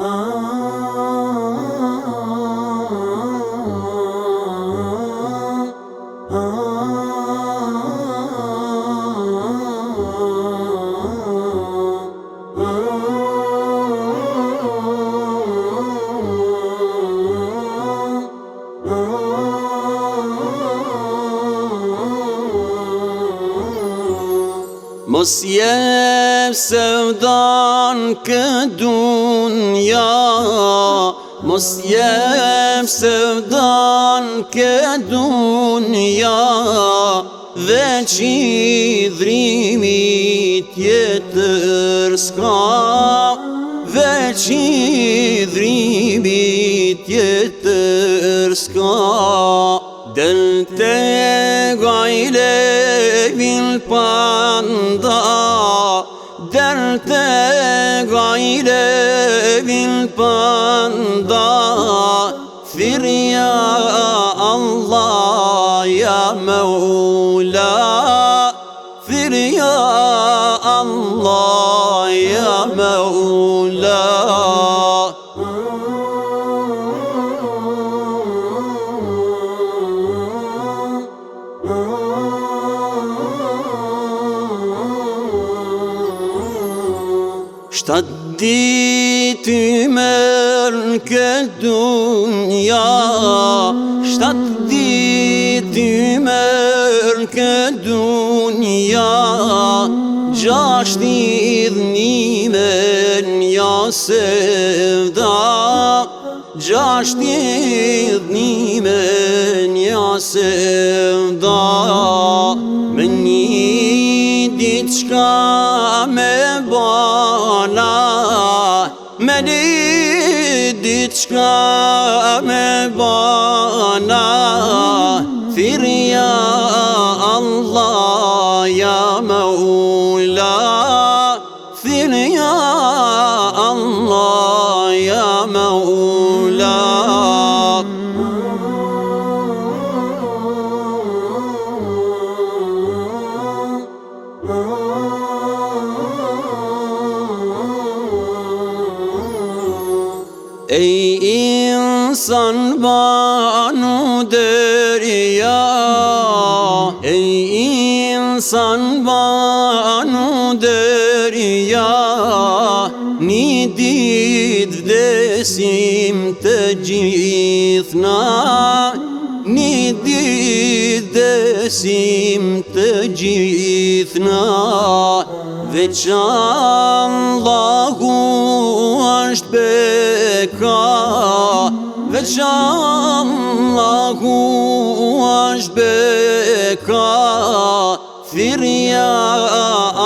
Oh. Mos jem se vdan këtë dunja Mos jem se vdan këtë dunja Dhe që dhrimi jetër s'ka Dhe që dhrimi jetër s'ka Dën të gajle panda Derte gayre bil panda Firya Allah ya Mevla Firya Allah ya Mevla Shtat dit i mërë në këtë dunja Shtat dit i mërë në këtë dunja Gjasht i dhnime në jase vda Gjasht i dhnime në jase vda një هیچگاه بالا مدید هیچگاه بالا فریا الله یا مولا فریا الله یا مولا Ey insan banu derya Ey insan banu derya Nidid desim tecithna besim të gjithna Veçan lagu është beka Veçan lagu është beka Thirja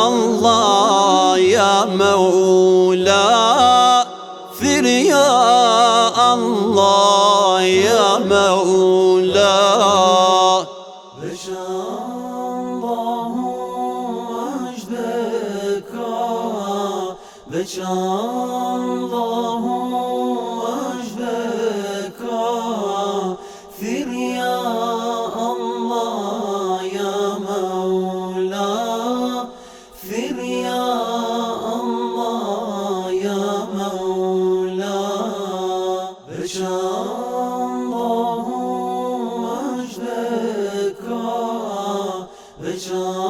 Allah ja maula Thirja Allah ja maula Veç Allahu ajbeka Fir ya Allah ya Mevla Fir Allah ya Mevla Veç Allahu ajbeka Veç Allahu